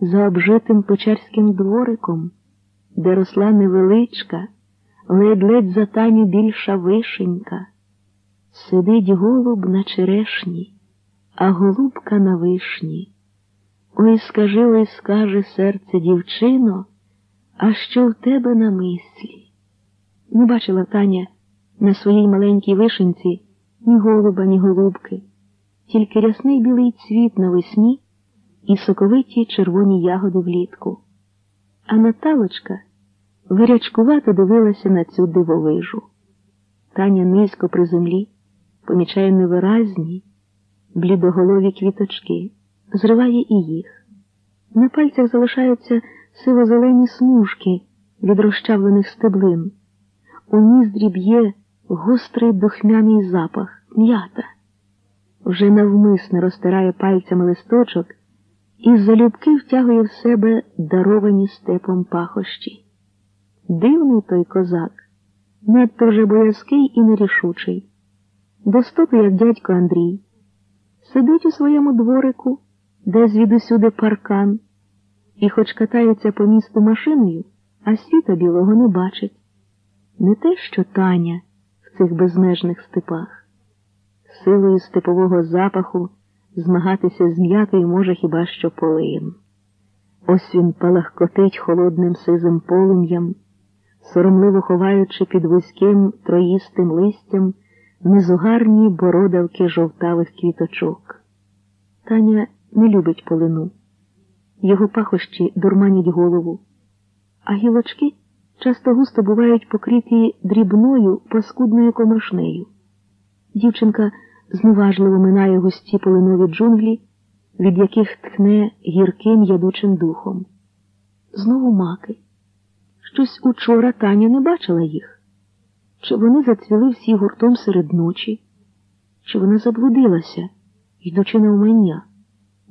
за обжитим печерським двориком, де росла невеличка, ледь-ледь за Таню більша вишенька. Сидить голуб на черешні, а голубка на вишні. Ой, скажи, ой, скаже серце дівчино, а що в тебе на мислі? Не бачила Таня на своїй маленькій вишенці ні голуба, ні голубки, тільки рясний білий цвіт навесні і соковиті червоні ягоди влітку. А Наталочка вирячкувато дивилася на цю дивовижу. Таня низько при землі помічає невиразні, блідоголові квіточки, зриває і їх. На пальцях залишаються сиво-зелені смужки від розчавлених стеблин. У ніздрі б'є гострий духмяний запах, м'ята. Вже навмисне розтирає пальцями листочок і залюбки втягує в себе даровані степом пахощі. Дивний той козак, надто вже боязкий і нерішучий, доступи, як дядько Андрій, сидить у своєму дворику, де звідусюди паркан, і хоч катається по місту машиною, а світа білого не бачить. Не те, що Таня в цих безмежних степах. Силою степового запаху змагатися з м'ятою може хіба що полин. Ось він палахкотить холодним сизим полум'ям, соромливо ховаючи під вузьким троїстим листям незугарні бородавки жовтавих квіточок. Таня не любить полину. Його пахощі дурманять голову, а гілочки часто густо бувають покриті дрібною паскудною комашнею. Дівчинка зневажливо минає густі полинові джунглі, від яких тхне гірким ядучим духом. Знову маки. Щось учора Таня не бачила їх. Чи вони зацвіли всі гуртом серед ночі, чи вона заблудилася, йдучи на умання,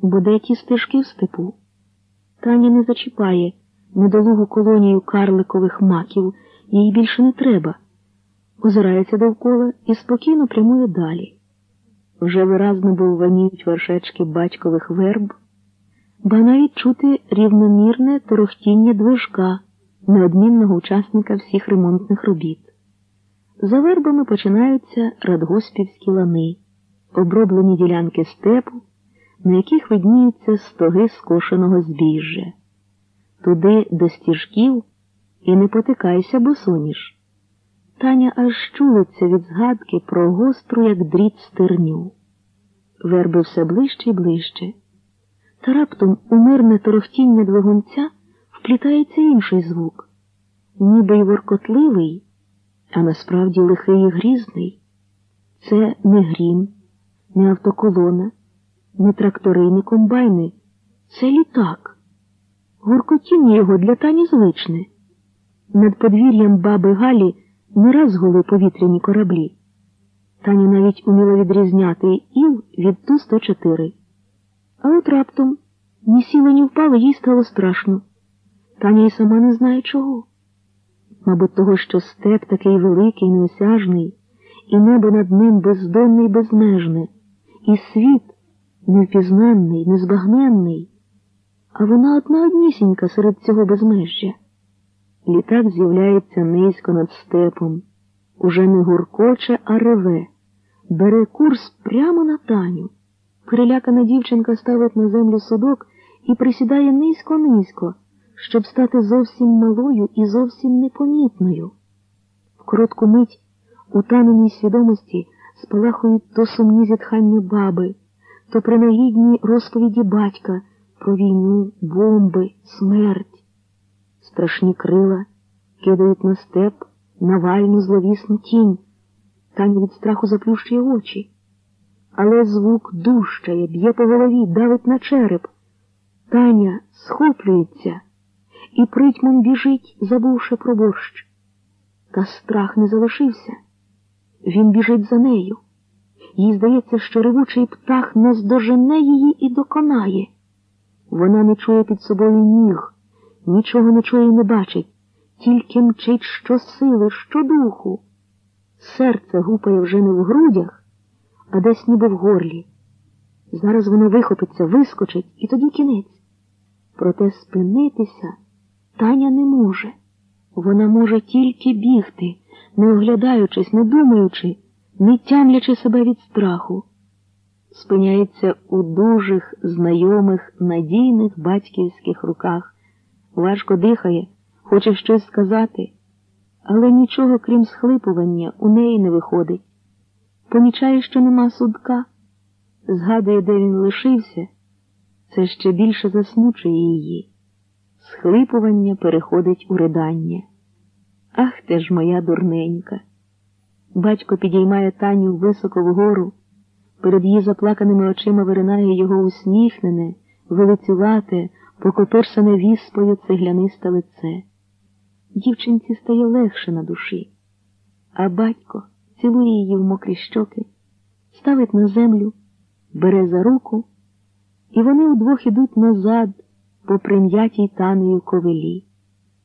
бо де ті стежки в степу. Таня не зачіпає недолугу колонію карликових маків, їй більше не треба, озирається довкола і спокійно прямує далі. Вже виразно бовваніють вершечки батькових верб, ба навіть чути рівномірне торохтіння движка, неодмінного учасника всіх ремонтних робіт. За вербами починаються радгоспівські лани, оброблені ділянки степу, на яких видніються стоги скошеного збіжжя. Туди до стіжків і не потикайся, босоніж. Таня аж чулиться від згадки про гостру, як дріт стерню. Верби все ближче і ближче. Та раптом у мирне торохтіння двигунця вплітається інший звук, ніби й воркотливий, а насправді лихий і грізний. Це не грім, не автоколона, не трактори, не комбайни. Це літак. Гуркотіння його для тані звичне. Над подвір'ям баби Галі не раз гули повітряні кораблі. Таня навіть уміла відрізняти іл від Ту-104. А от раптом ні сіло, ні впало, їй стало страшно. Таня й сама не знає чого. Мабуть, того, що степ такий великий, неосяжний, і небо над ним бездонне й безмежне, і світ невпізнанний, незбагненний, а вона одна однісінька серед цього безмежжя. Літак з'являється низько над степом, уже не гуркоче, а реве, бере курс прямо на таню. Перелякана дівчинка ставить на землю судок і присідає низько-низько, щоб стати зовсім малою і зовсім непомітною. В коротку мить у таненій свідомості спалахують то сумні зітхання баби, то принагідні розповіді батька про війну, бомби, смерть. Страшні крила кидають на степ навальну зловісну тінь. Таня від страху заплющує очі. Але звук дужчає, б'є по голові, давить на череп. Таня схоплюється і притьмом біжить, забувши про борщ. Та страх не залишився. Він біжить за нею. Їй здається, що ревучий птах наздожене її і доконає. Вона не чує під собою ніг, нічого не чує і не бачить, тільки мчить щосили, щодуху. Серце гупає вже не в грудях, а десь ніби в горлі. Зараз воно вихопиться, вискочить, і тоді кінець. Проте спинитися Таня не може. Вона може тільки бігти, не оглядаючись, не думаючи, не тямлячи себе від страху. Спиняється у дужих, знайомих, надійних батьківських руках, важко дихає, хоче щось сказати, але нічого, крім схлипування, у неї не виходить. Помічає, що нема судка, згадує, де він лишився, це ще більше засмучує її. Схлипування переходить у ридання. Ах ти ж моя дурненька. Батько підіймає Таню високо вгору, перед її заплаканими очима виринає його усміхнене, вилицювате, покопирсане віспою цеглянисте лице. Дівчинці стає легше на душі, а батько цілує її в мокрі щоки, ставить на землю, бере за руку, і вони удвох ідуть назад по прим'ятій танею ковилі.